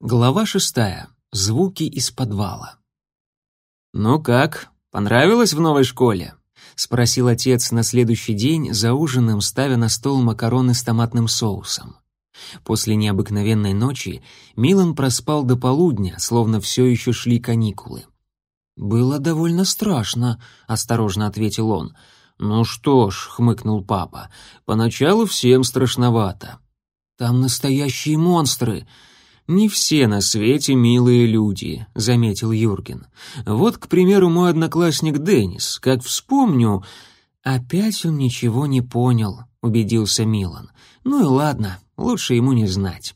Глава шестая. Звуки из подвала. «Ну как, понравилось в новой школе?» — спросил отец на следующий день за ужином, ставя на стол макароны с томатным соусом. После необыкновенной ночи Милан проспал до полудня, словно все еще шли каникулы. «Было довольно страшно», — осторожно ответил он. «Ну что ж», — хмыкнул папа, — «поначалу всем страшновато». «Там настоящие монстры», «Не все на свете милые люди», — заметил Юрген. «Вот, к примеру, мой одноклассник Деннис. Как вспомню...» «Опять он ничего не понял», — убедился Милан. «Ну и ладно, лучше ему не знать».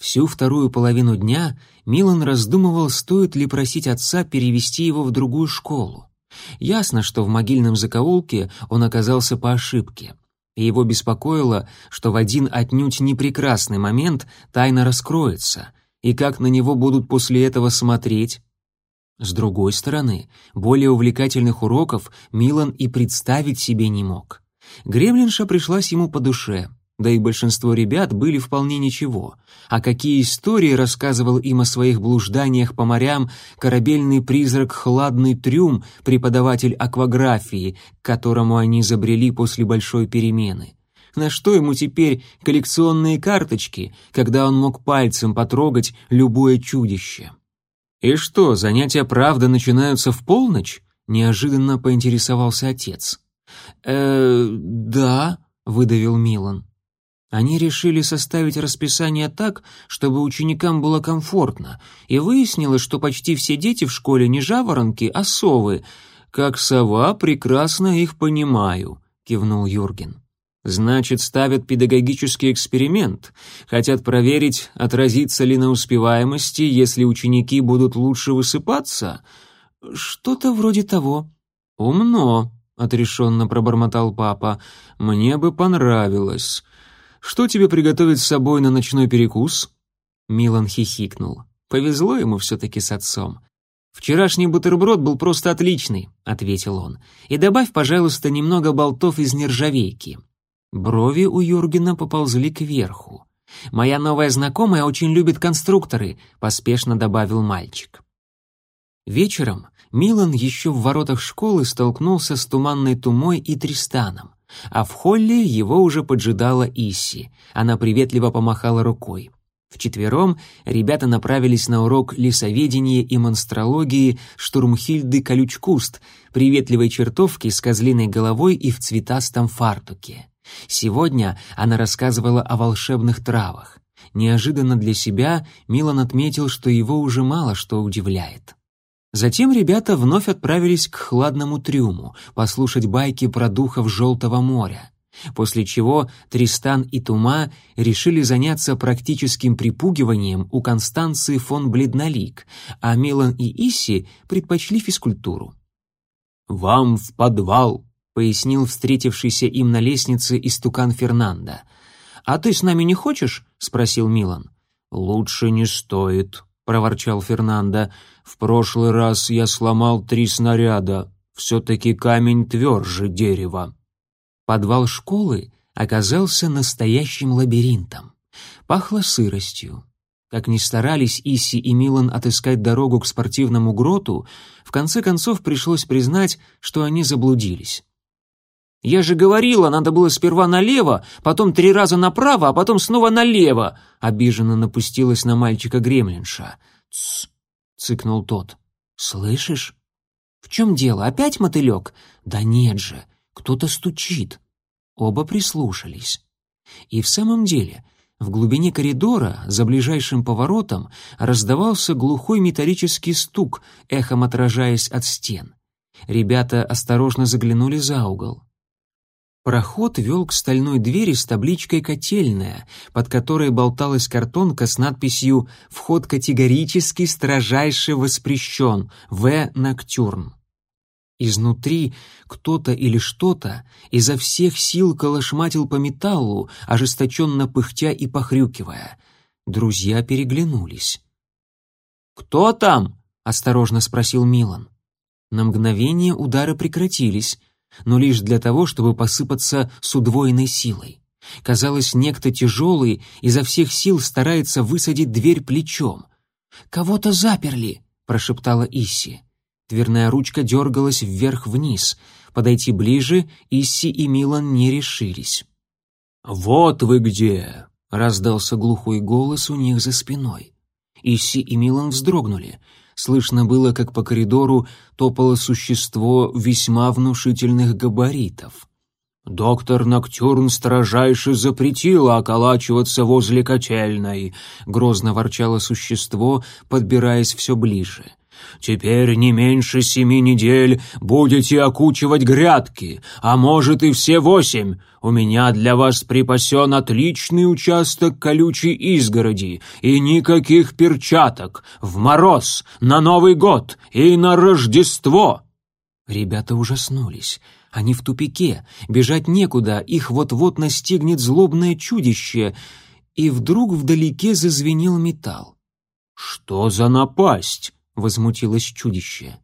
Всю вторую половину дня Милан раздумывал, стоит ли просить отца перевести его в другую школу. Ясно, что в могильном закоулке он оказался по ошибке и его беспокоило, что в один отнюдь непрекрасный момент тайна раскроется, и как на него будут после этого смотреть. С другой стороны, более увлекательных уроков Милан и представить себе не мог. Гремлинша пришлась ему по душе — да и большинство ребят были вполне ничего. А какие истории рассказывал им о своих блужданиях по морям корабельный призрак Хладный Трюм, преподаватель акваграфии, к которому они забрели после большой перемены. На что ему теперь коллекционные карточки, когда он мог пальцем потрогать любое чудище? «И что, занятия правда начинаются в полночь?» — неожиданно поинтересовался отец. «Э, да», — выдавил Милан. Они решили составить расписание так, чтобы ученикам было комфортно, и выяснилось, что почти все дети в школе не жаворонки, а совы. «Как сова, прекрасно их понимаю», — кивнул Юрген. «Значит, ставят педагогический эксперимент. Хотят проверить, отразится ли на успеваемости, если ученики будут лучше высыпаться?» «Что-то вроде того». «Умно», — отрешенно пробормотал папа. «Мне бы понравилось». Что тебе приготовить с собой на ночной перекус?» Милан хихикнул. Повезло ему все-таки с отцом. «Вчерашний бутерброд был просто отличный», — ответил он. «И добавь, пожалуйста, немного болтов из нержавейки». Брови у Юргена поползли кверху. «Моя новая знакомая очень любит конструкторы», — поспешно добавил мальчик. Вечером Милан еще в воротах школы столкнулся с Туманной Тумой и Тристаном а в холле его уже поджидала Исси. Она приветливо помахала рукой. Вчетвером ребята направились на урок лесоведения и монстрологии штурмхильды Колючкуст, приветливой чертовки с козлиной головой и в цветастом фартуке. Сегодня она рассказывала о волшебных травах. Неожиданно для себя Милан отметил, что его уже мало что удивляет. Затем ребята вновь отправились к хладному трюму, послушать байки про духов Желтого моря. После чего Тристан и Тума решили заняться практическим припугиванием у Констанции фон Бледнолик, а Милан и Исси предпочли физкультуру. «Вам в подвал», — пояснил встретившийся им на лестнице истукан Фернандо. «А ты с нами не хочешь?» — спросил Милан. «Лучше не стоит», — проворчал Фернандо. «В прошлый раз я сломал три снаряда. Все-таки камень тверже дерева». Подвал школы оказался настоящим лабиринтом. Пахло сыростью. Как ни старались Исси и Милан отыскать дорогу к спортивному гроту, в конце концов пришлось признать, что они заблудились. «Я же говорила, надо было сперва налево, потом три раза направо, а потом снова налево!» Обиженно напустилась на мальчика гремлинша. «Тсс!» — цыкнул тот. «Слышишь? В чем дело? Опять мотылек?» «Да нет же, кто-то стучит». Оба прислушались. И в самом деле, в глубине коридора, за ближайшим поворотом, раздавался глухой металлический стук, эхом отражаясь от стен. Ребята осторожно заглянули за угол. Проход вел к стальной двери с табличкой «Котельная», под которой болталась картонка с надписью «Вход категорически строжайше воспрещен. В. Ноктюрн». Изнутри кто-то или что-то изо всех сил колошматил по металлу, ожесточенно пыхтя и похрюкивая. Друзья переглянулись. «Кто там?» — осторожно спросил Милан. На мгновение удары прекратились — но лишь для того, чтобы посыпаться с удвоенной силой. Казалось, некто тяжелый изо всех сил старается высадить дверь плечом. «Кого-то заперли», — прошептала Исси. Дверная ручка дергалась вверх-вниз. Подойти ближе Исси и Милан не решились. «Вот вы где!» — раздался глухой голос у них за спиной. Исси и Милан вздрогнули. Слышно было, как по коридору топало существо весьма внушительных габаритов. «Доктор Ноктюрн строжайше запретила околачиваться возле котельной», — грозно ворчало существо, подбираясь все ближе. Теперь не меньше семи недель будете окучивать грядки, а может и все восемь. У меня для вас припасен отличный участок колючей изгороди и никаких перчаток. В мороз, на Новый год и на Рождество!» Ребята ужаснулись. Они в тупике, бежать некуда, их вот-вот настигнет злобное чудище. И вдруг вдалеке зазвенел металл. «Что за напасть?» — возмутилось чудище.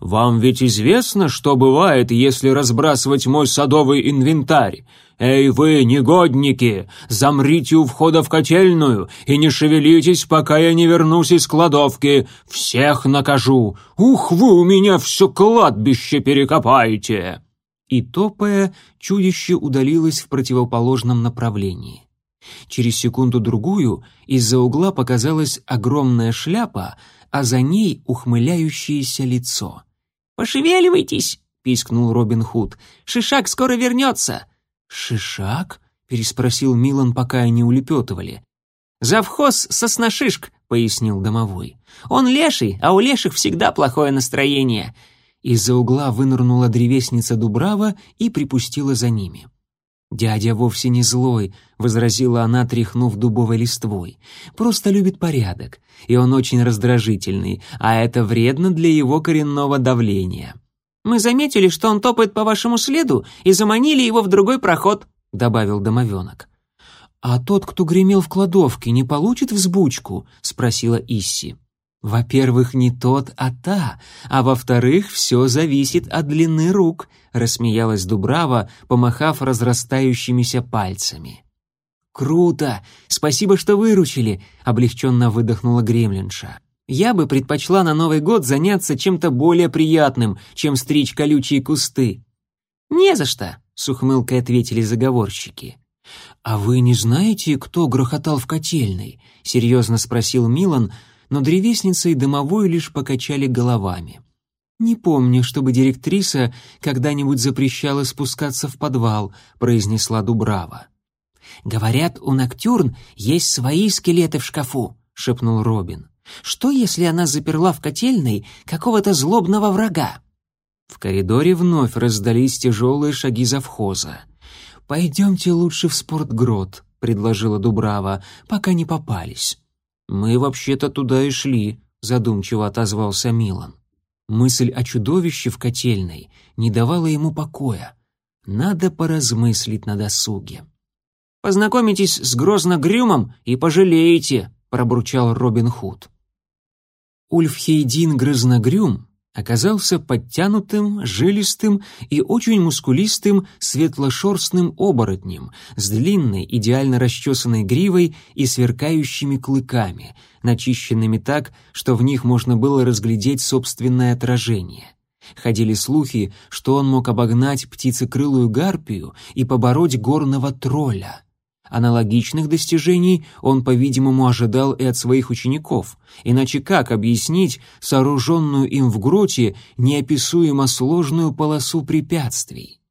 «Вам ведь известно, что бывает, если разбрасывать мой садовый инвентарь? Эй вы, негодники, замрите у входа в котельную и не шевелитесь, пока я не вернусь из кладовки. Всех накажу. Ух, вы у меня все кладбище перекопаете!» И топая, чудище удалилось в противоположном направлении. Через секунду-другую из-за угла показалась огромная шляпа, а за ней ухмыляющееся лицо. «Пошевеливайтесь!» — пискнул Робин Худ. «Шишак скоро вернется!» «Шишак?» — переспросил Милан, пока они улепетывали. «Завхоз сосношишк», — пояснил домовой. «Он леший, а у леших всегда плохое настроение». Из-за угла вынырнула древесница Дубрава и припустила за ними. «Дядя вовсе не злой», — возразила она, тряхнув дубовой листвой. «Просто любит порядок, и он очень раздражительный, а это вредно для его коренного давления». «Мы заметили, что он топает по вашему следу, и заманили его в другой проход», — добавил домовенок. «А тот, кто гремел в кладовке, не получит взбучку?» — спросила Исси. «Во-первых, не тот, а та, а во-вторых, все зависит от длины рук», — рассмеялась Дубрава, помахав разрастающимися пальцами. «Круто! Спасибо, что выручили!» — облегченно выдохнула Гремлинша. «Я бы предпочла на Новый год заняться чем-то более приятным, чем стричь колючие кусты». «Не за что!» — с ухмылкой ответили заговорщики. «А вы не знаете, кто грохотал в котельной?» — серьезно спросил Милан, — но древесница и дымовой лишь покачали головами. «Не помню, чтобы директриса когда-нибудь запрещала спускаться в подвал», — произнесла Дубрава. «Говорят, у Ноктюрн есть свои скелеты в шкафу», — шепнул Робин. «Что, если она заперла в котельной какого-то злобного врага?» В коридоре вновь раздались тяжелые шаги завхоза. «Пойдемте лучше в спортгрот», — предложила Дубрава, — «пока не попались». «Мы вообще-то туда и шли», — задумчиво отозвался Милан. Мысль о чудовище в котельной не давала ему покоя. Надо поразмыслить на досуге. «Познакомитесь с Грозно-Грюмом и пожалеете», — пробурчал Робин Худ. Ульфхейдин Грызногрюм оказался подтянутым, жилистым и очень мускулистым светлошерстным оборотнем с длинной, идеально расчесанной гривой и сверкающими клыками, начищенными так, что в них можно было разглядеть собственное отражение. Ходили слухи, что он мог обогнать птицекрылую гарпию и побороть горного тролля — Аналогичных достижений он, по-видимому, ожидал и от своих учеников, иначе как объяснить сооруженную им в гроте неописуемо сложную полосу препятствий?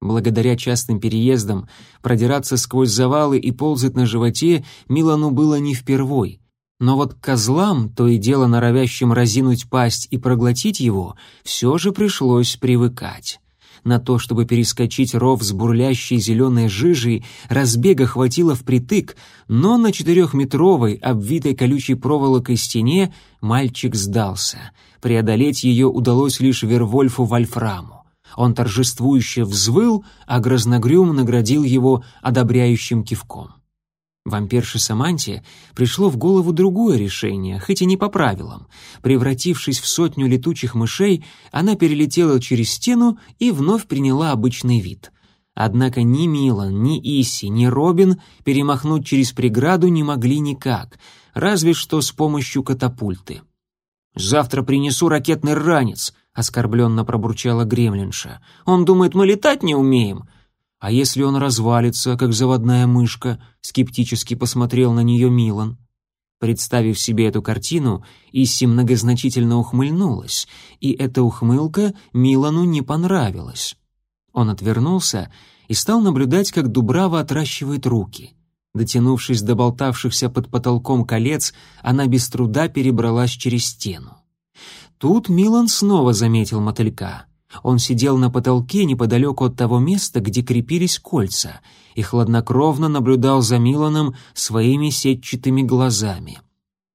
Благодаря частым переездам продираться сквозь завалы и ползать на животе Милану было не впервой. Но вот козлам, то и дело норовящим разинуть пасть и проглотить его, все же пришлось привыкать. На то, чтобы перескочить ров с бурлящей зеленой жижей, разбега хватило впритык, но на четырехметровой, обвитой колючей проволокой стене мальчик сдался. Преодолеть ее удалось лишь Вервольфу Вольфраму. Он торжествующе взвыл, а Грозногрюм наградил его одобряющим кивком. Вампирше Саманте пришло в голову другое решение, хоть и не по правилам. Превратившись в сотню летучих мышей, она перелетела через стену и вновь приняла обычный вид. Однако ни Милан, ни Исси, ни Робин перемахнуть через преграду не могли никак, разве что с помощью катапульты. «Завтра принесу ракетный ранец», — оскорбленно пробурчала Гремлинша. «Он думает, мы летать не умеем». «А если он развалится, как заводная мышка?» — скептически посмотрел на нее Милан. Представив себе эту картину, Исси многозначительно ухмыльнулась, и эта ухмылка Милану не понравилась. Он отвернулся и стал наблюдать, как Дубрава отращивает руки. Дотянувшись до болтавшихся под потолком колец, она без труда перебралась через стену. Тут Милан снова заметил мотылька. Он сидел на потолке неподалеку от того места, где крепились кольца, и хладнокровно наблюдал за Миланом своими сетчатыми глазами.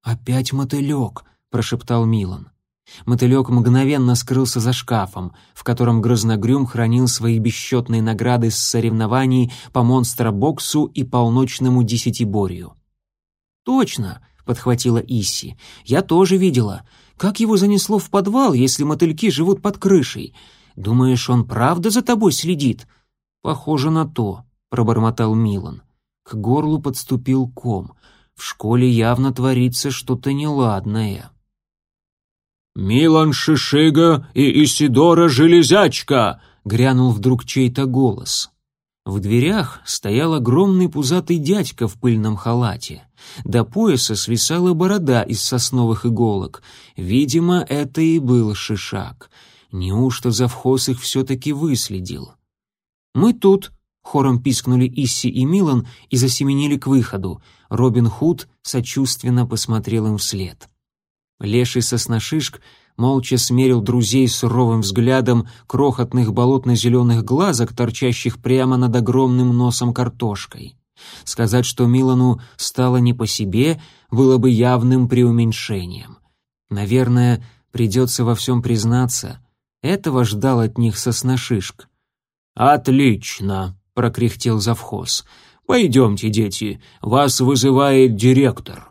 «Опять мотылек», — прошептал Милан. Мотылек мгновенно скрылся за шкафом, в котором Грозногрюм хранил свои бесчетные награды с соревнований по монстробоксу и полночному десятиборью. «Точно», — подхватила Исси, — «я тоже видела. Как его занесло в подвал, если мотыльки живут под крышей? Думаешь, он правда за тобой следит?» «Похоже на то», — пробормотал Милан. К горлу подступил ком. В школе явно творится что-то неладное. «Милан Шишига и Исидора Железячка!» — грянул вдруг чей-то голос. В дверях стоял огромный пузатый дядька в пыльном халате. До пояса свисала борода из сосновых иголок. Видимо, это и был Шишак. Неужто завхоз их все-таки выследил? «Мы тут», — хором пискнули Исси и Милан и засеменили к выходу. Робин Худ сочувственно посмотрел им вслед. Леший сосношишк молча смерил друзей суровым взглядом крохотных болотно-зеленых глазок, торчащих прямо над огромным носом картошкой. Сказать, что Милану стало не по себе, было бы явным преуменьшением. Наверное, придется во всем признаться. Этого ждал от них сосношишк. «Отлично!» — прокряхтел завхоз. «Пойдемте, дети, вас вызывает директор».